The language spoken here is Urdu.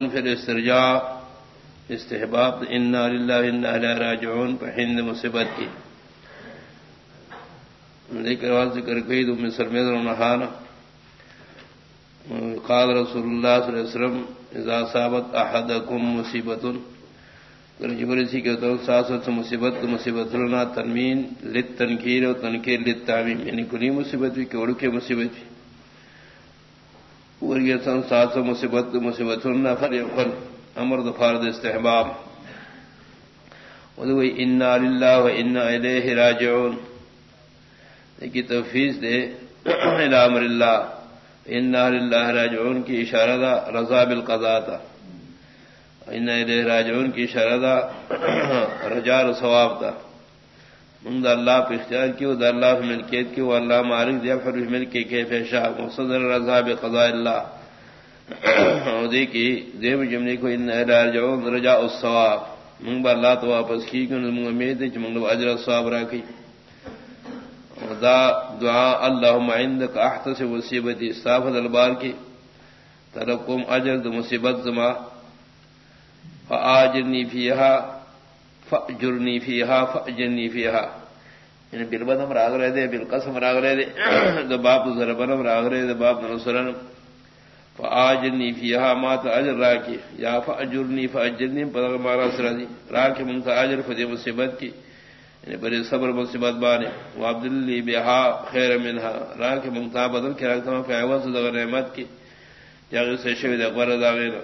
پھر استرجاع، استحباب، انا للہ انا الیہ راجعون پہ ہند مصیبت کی۔ ذکر واز ذکر کئی دو من سرمید رونحانا قال رسول اللہ صلی اللہ علیہ وسلم، اذا صابت احدکم مصیبت اگر جبر اسی کہ تو ساست مصیبت مصیبت لنا تنمین لت تنکیر و تنکیر لت تعمیم یعنی کلی مصیبت بھی کہ اڑکے مصیبت بھی ورگتن سات مصیبت مصیبت نفر یقل امر دفار استحباب۔ ودوی انا للہ و انا الیہ راجعون۔ کی تفیز دے الى امر اللہ۔ انا للہ راجعون کی اشارہ دا رضا بالقضاء تا۔ انا الیہ راجعون کی اشارہ دا رجال ثواب تا۔ من دا اللہ پہ اختیار کیو دا اللہ پہ ملکیت کیو اللہ مالک دیا، پھر ملک کے کیف شاہ مصدر رضا بقضاء اللہ۔ دی کی دیو جمنے کو ان راجعو رجاء الثواب من با اللہ تو واپس کی کہ من امید ہے من اجر الثواب راکی دا دعا اللهم عندك احتسب مصیبتی استغفر البار کی۔ ترکم اجر د مصیبت زما۔ فاجرنی فیها یعنی فاجرنی فیها فاجرنی فیها یعنی بالبدم راغ رہے دے بالقسم راغ رہے دے دو باپ ضربنم راغ رہے دے باپ نصرن فاجرنی فیها ما اجر راکی یا فاجرنی فاجرنی پر مارا سرا دی۔ راکی من کا اجر فدی مصیبت کی۔ یعنی بڑے صبر مصیبت بانے و عبداللی بها خیر منها راکی من کا بدل کے راکتا فی عوض دغ نعمت کی۔ یا سے شوید اقبر دا غیر